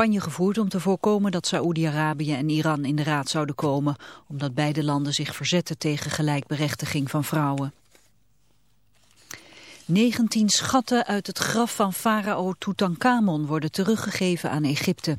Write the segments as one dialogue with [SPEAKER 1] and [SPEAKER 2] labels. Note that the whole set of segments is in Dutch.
[SPEAKER 1] campagne gevoerd om te voorkomen dat Saoedi-Arabië en Iran in de raad zouden komen, omdat beide landen zich verzetten tegen gelijkberechtiging van vrouwen. 19 schatten uit het graf van farao Tutankhamon worden teruggegeven aan Egypte.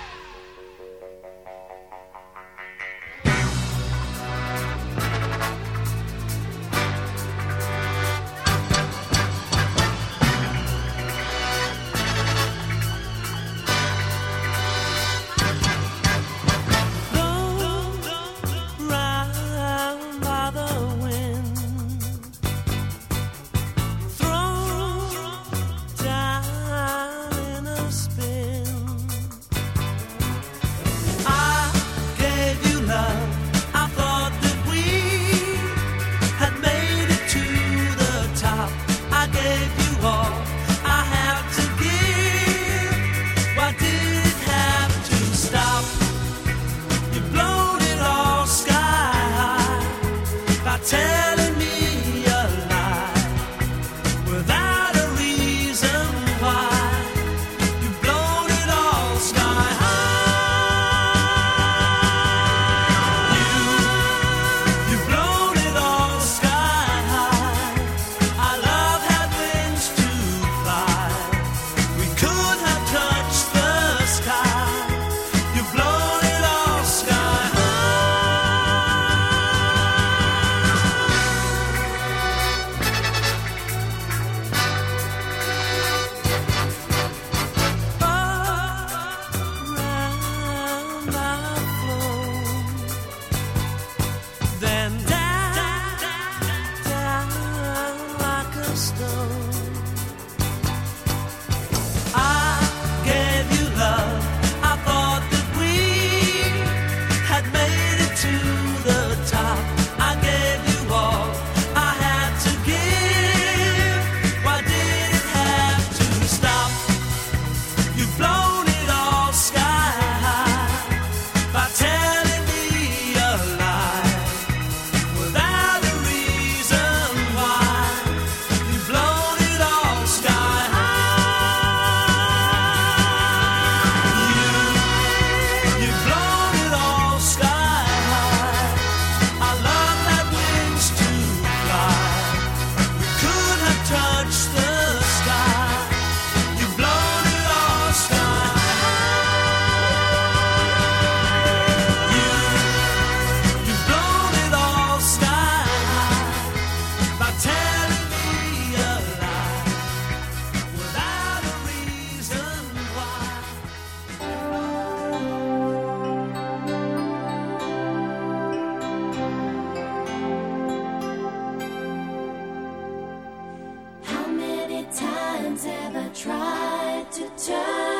[SPEAKER 2] one's ever tried to turn.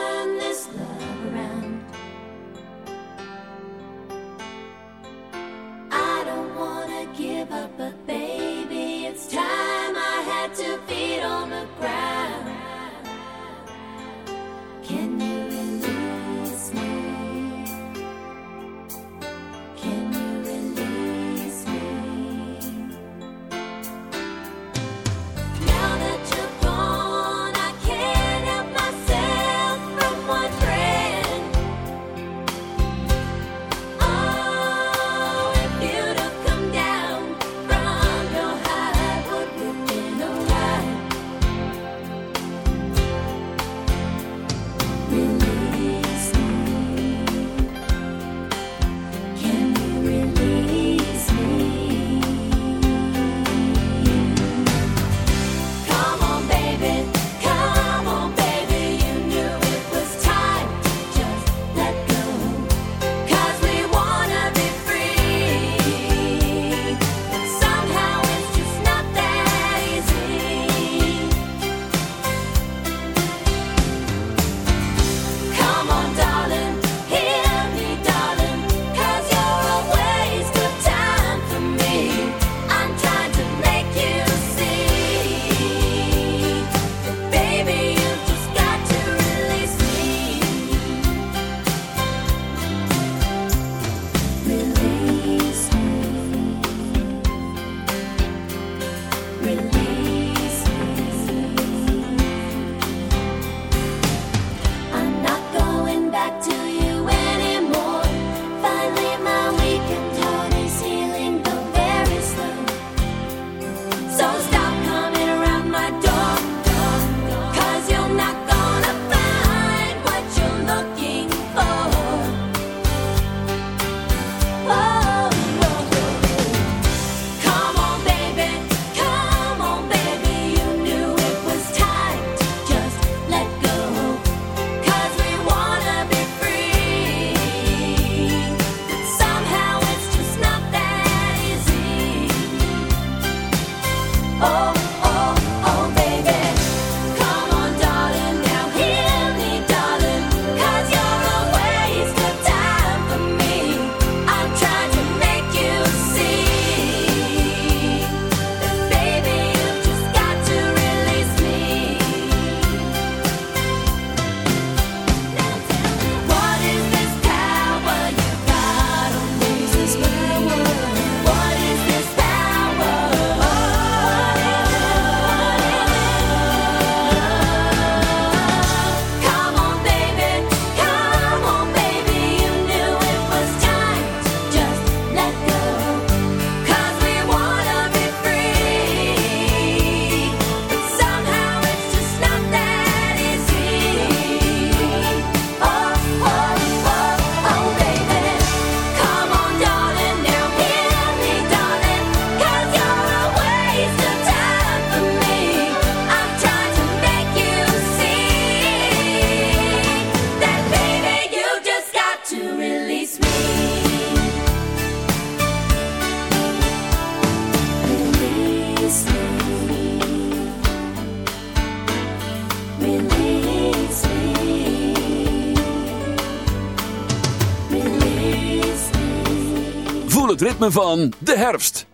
[SPEAKER 3] het ritme van de herfst.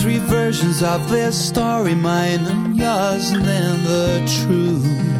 [SPEAKER 4] three versions of this story, mine and yours, and then the truth.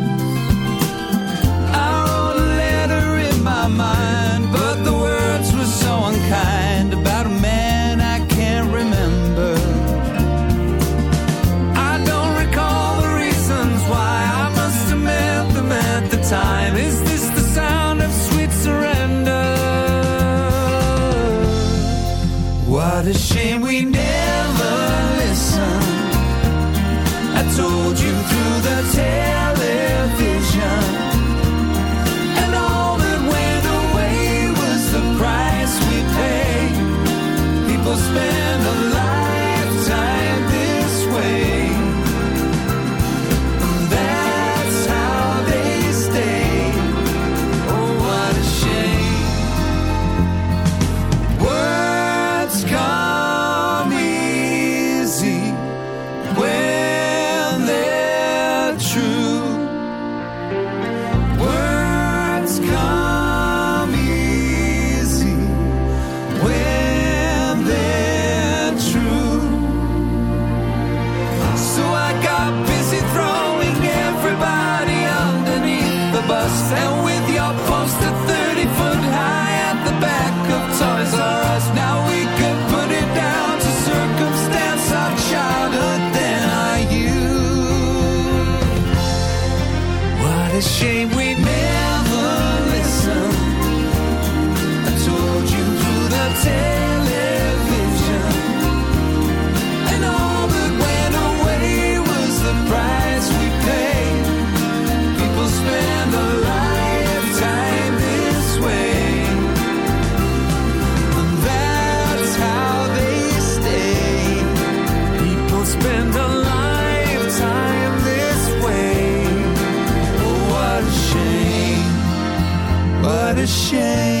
[SPEAKER 3] ashamed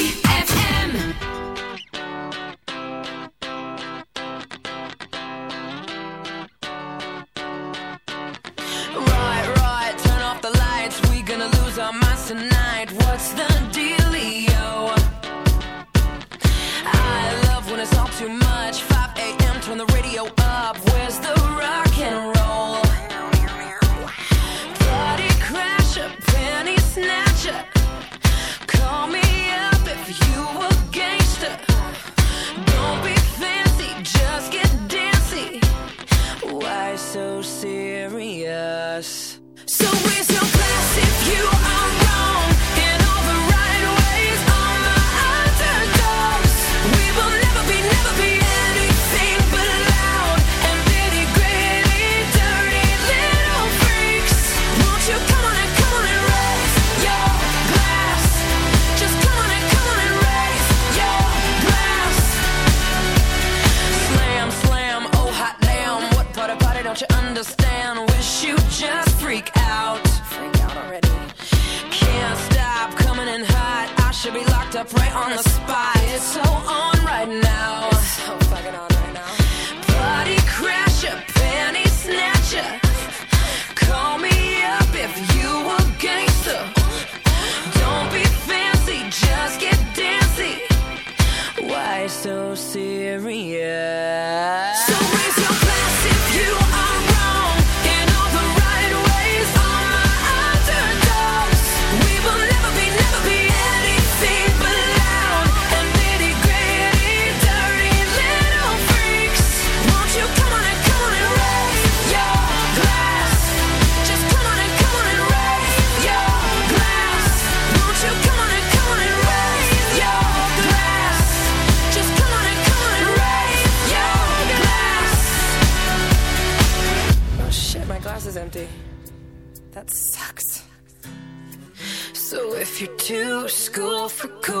[SPEAKER 5] school for cool.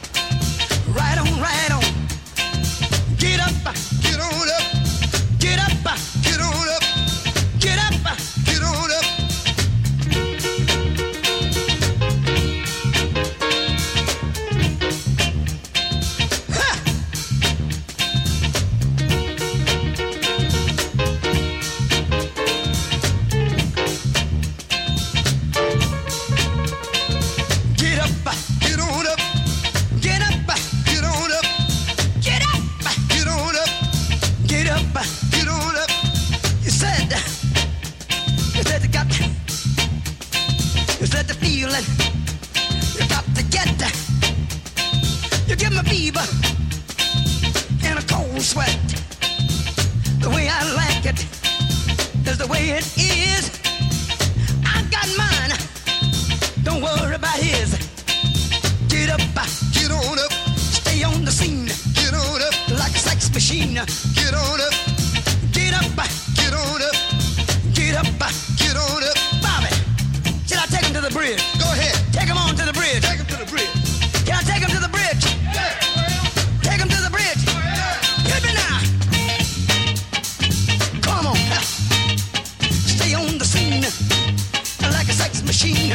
[SPEAKER 6] machine.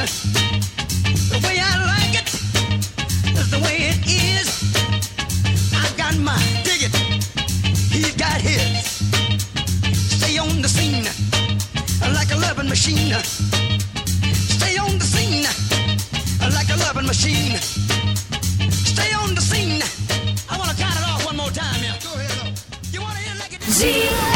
[SPEAKER 6] The way I like it is the way it is. I've got my dig it, he's got his. Stay on the scene like a loving machine. Stay on the scene like a loving machine. Stay on the scene. I wanna count it off one more time, yeah. Go ahead. You wanna hear like
[SPEAKER 7] it's it?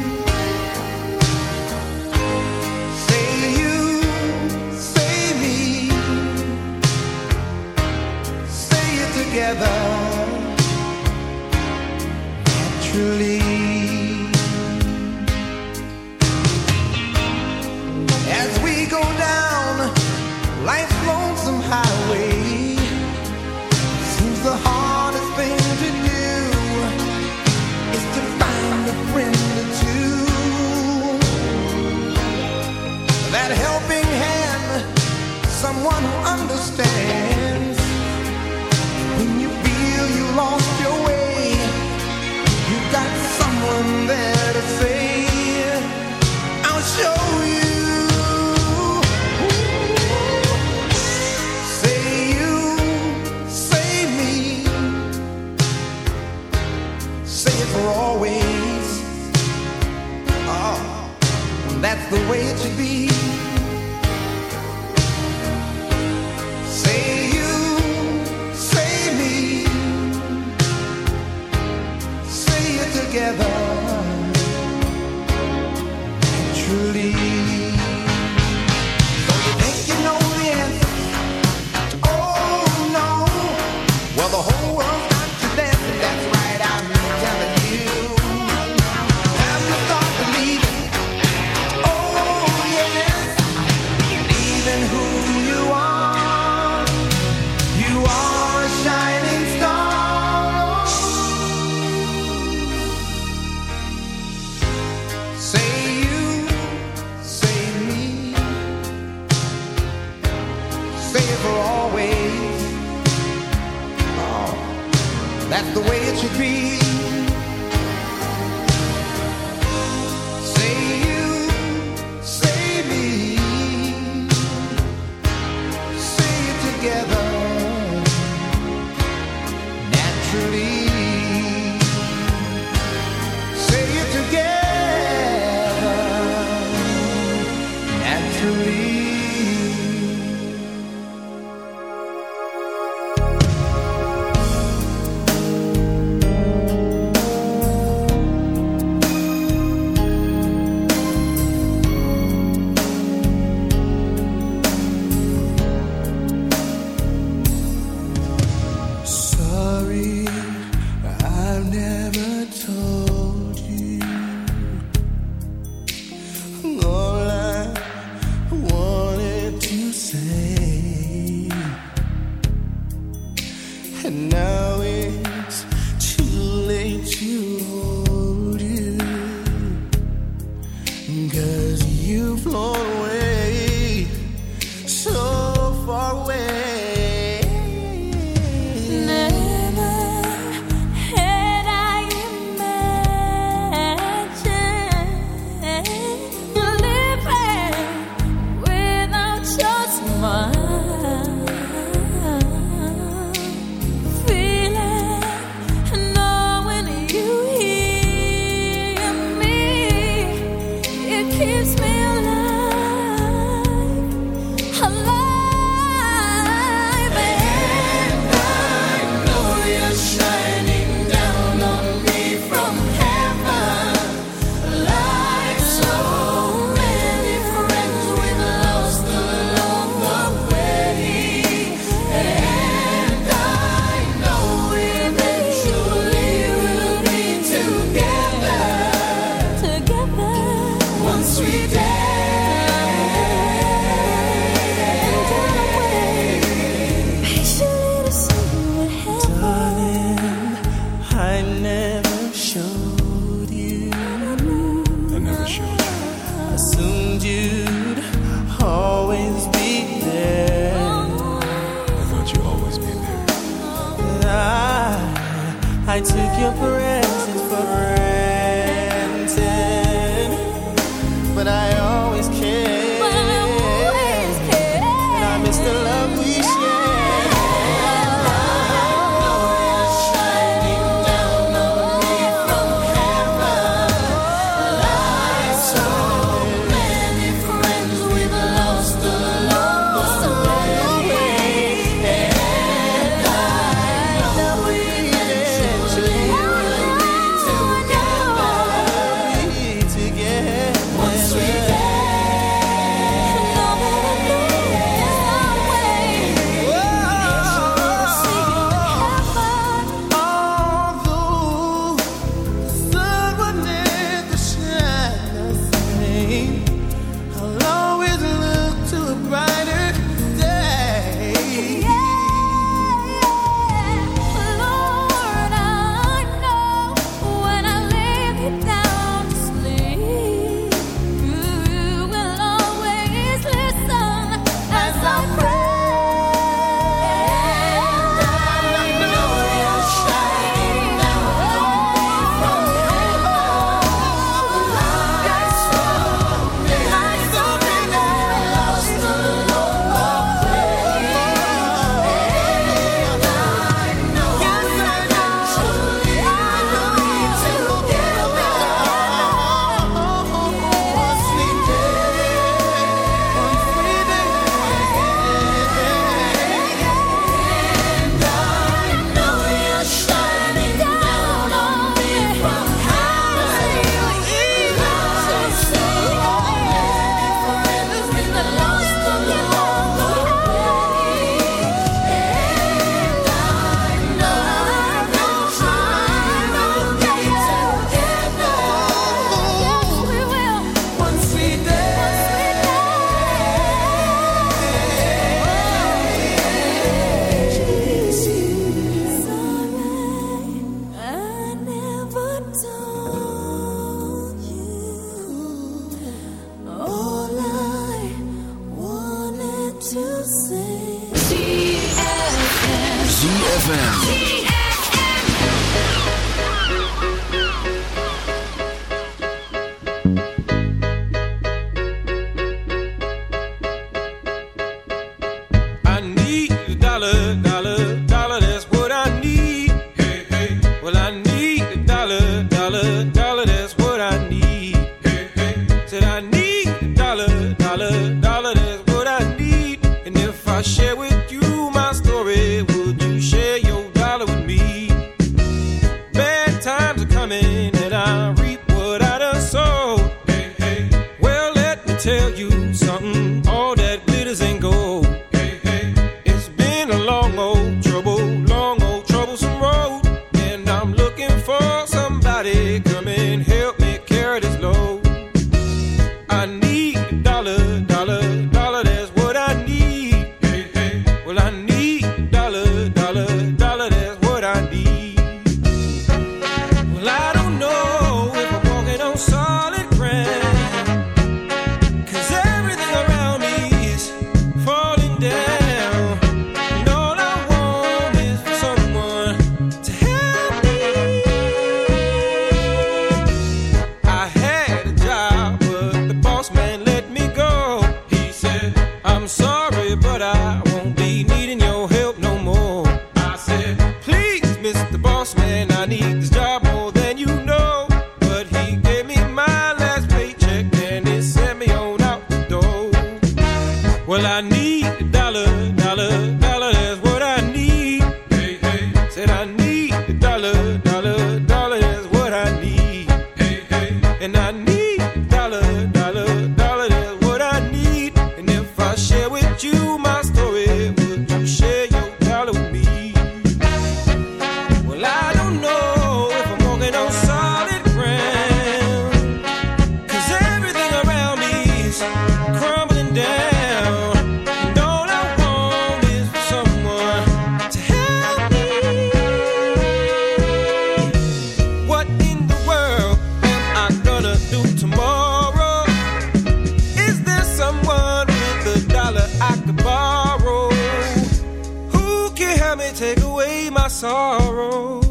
[SPEAKER 8] sorrow.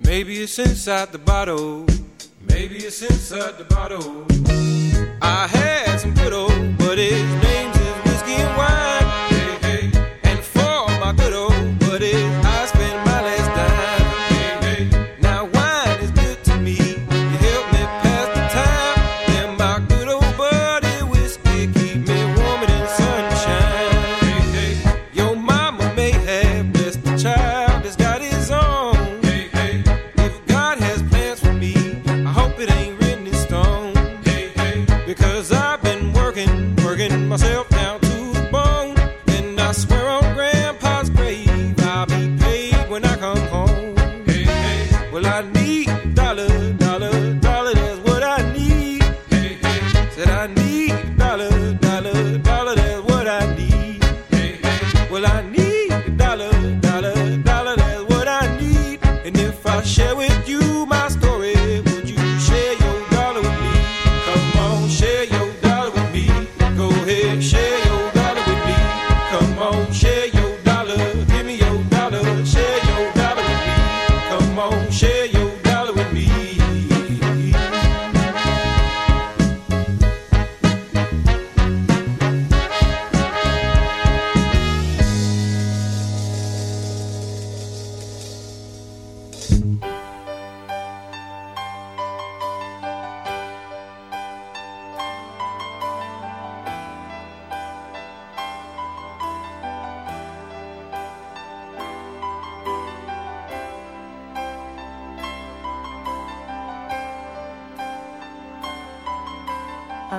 [SPEAKER 8] Maybe it's inside the bottle. Maybe it's inside the bottle. I had some good old, buddies, names of whiskey and wine. Hey, hey. And for my good old, buddies. his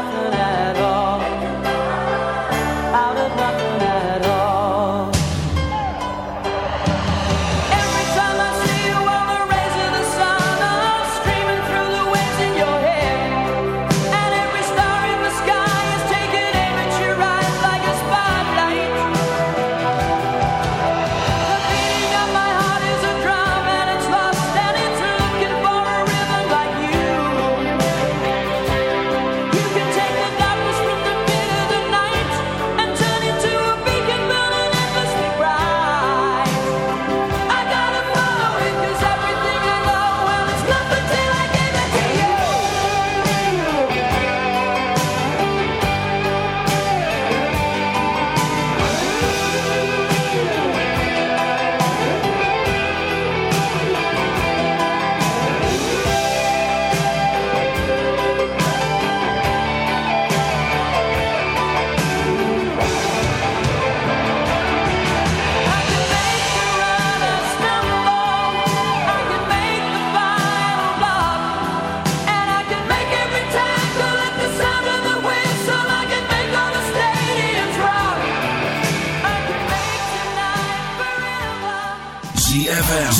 [SPEAKER 9] nothing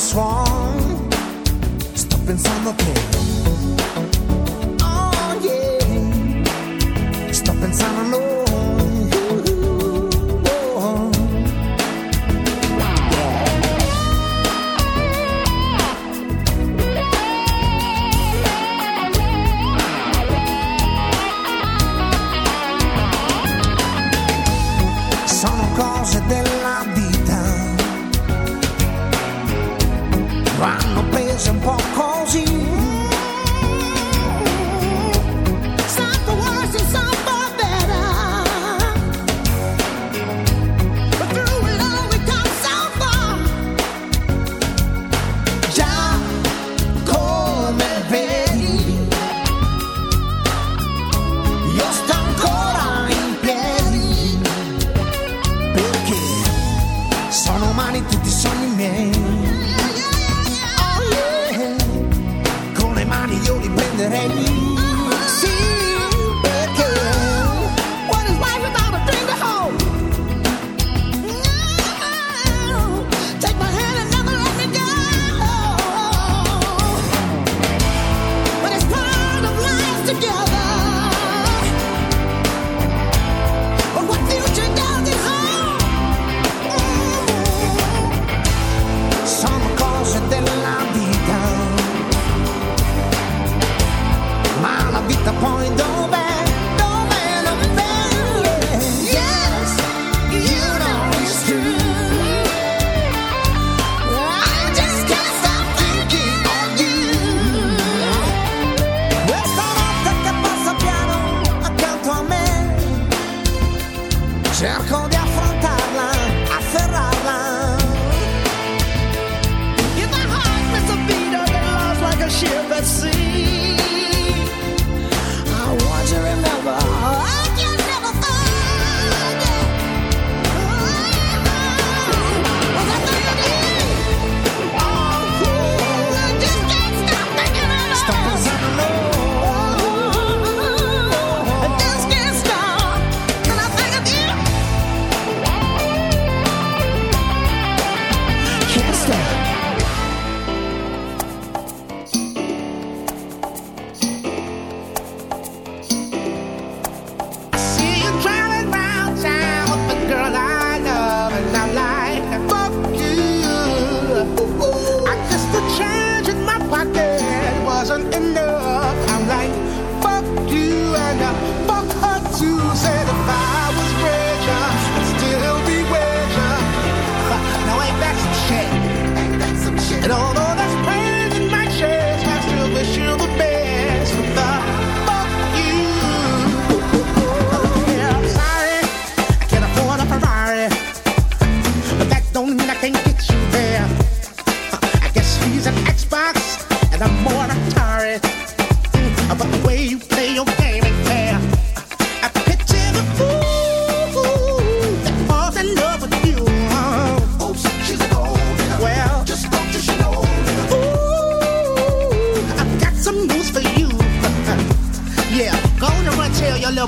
[SPEAKER 7] swung, stop
[SPEAKER 10] inside the
[SPEAKER 11] pit.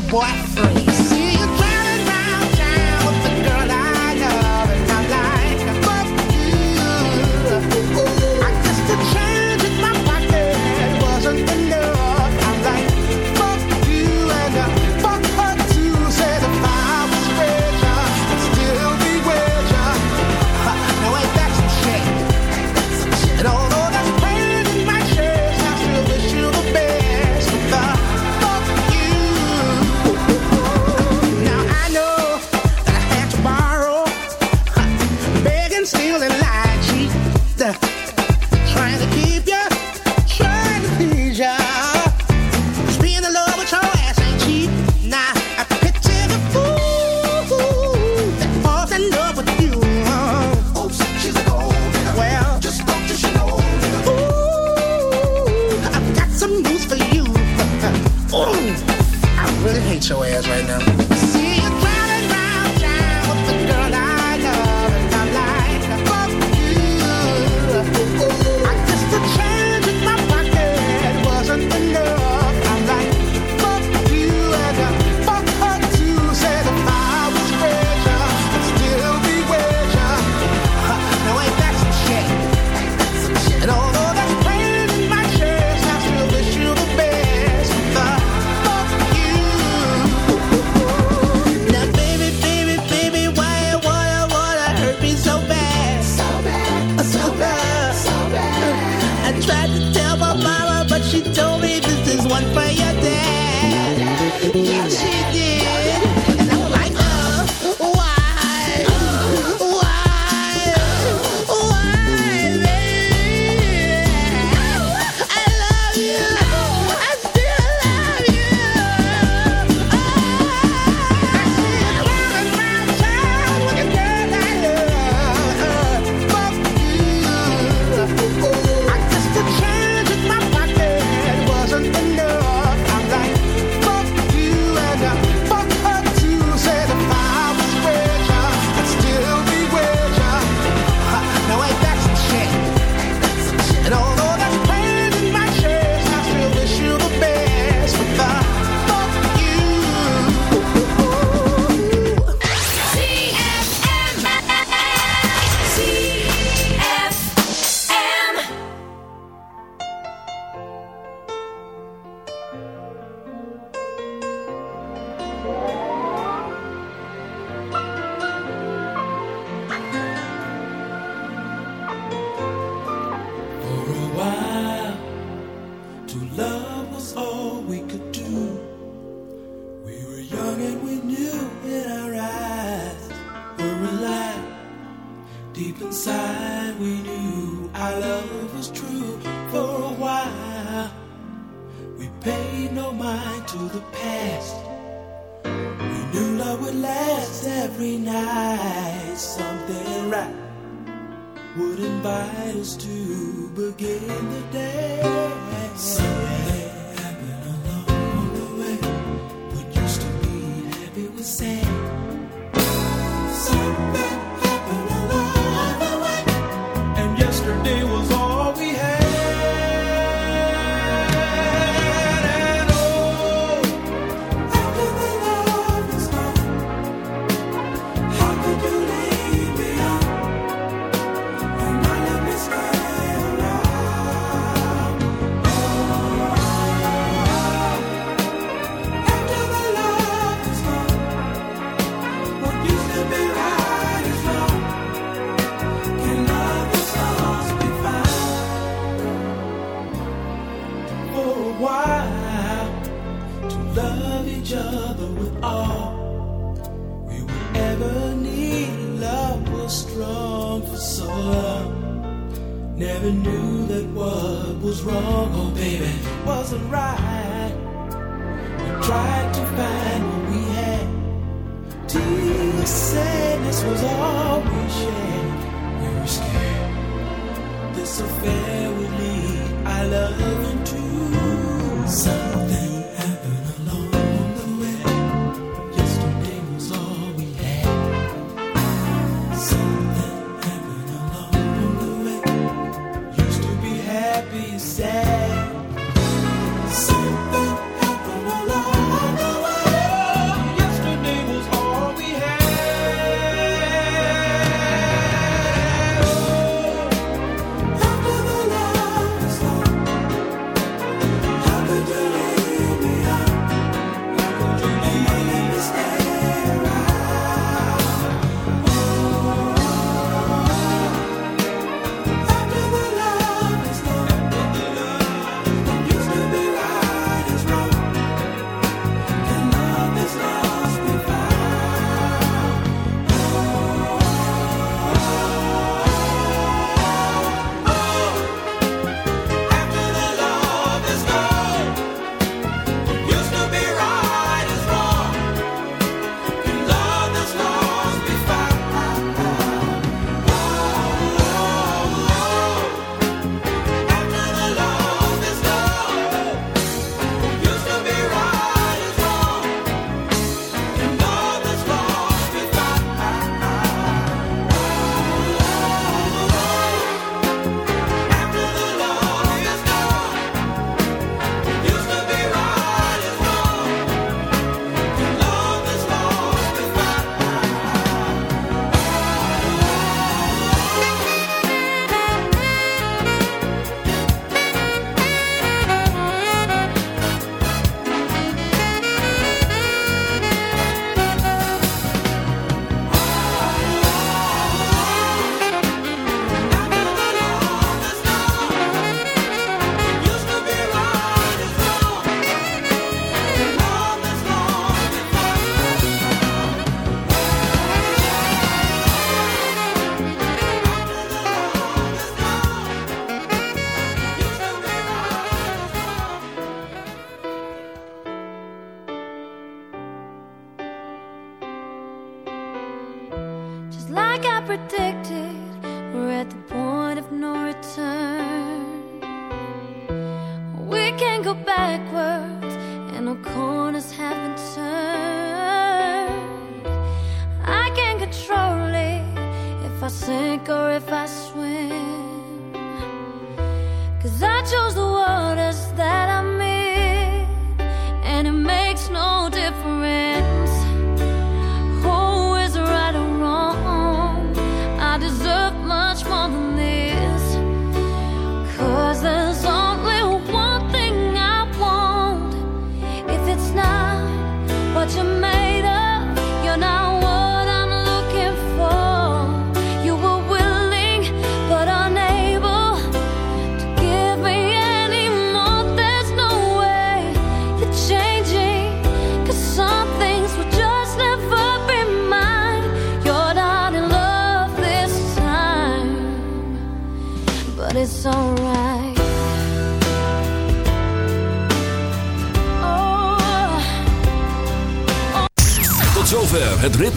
[SPEAKER 11] black freeze.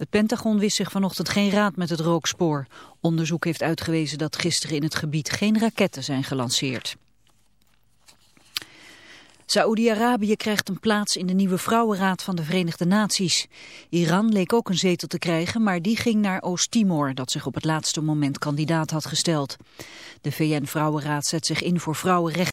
[SPEAKER 1] Het Pentagon wist zich vanochtend geen raad met het rookspoor. Onderzoek heeft uitgewezen dat gisteren in het gebied geen raketten zijn gelanceerd. Saoedi-Arabië krijgt een plaats in de nieuwe Vrouwenraad van de Verenigde Naties. Iran leek ook een zetel te krijgen, maar die ging naar Oost-Timor, dat zich op het laatste moment kandidaat had gesteld. De VN-Vrouwenraad zet zich in voor vrouwenrechten.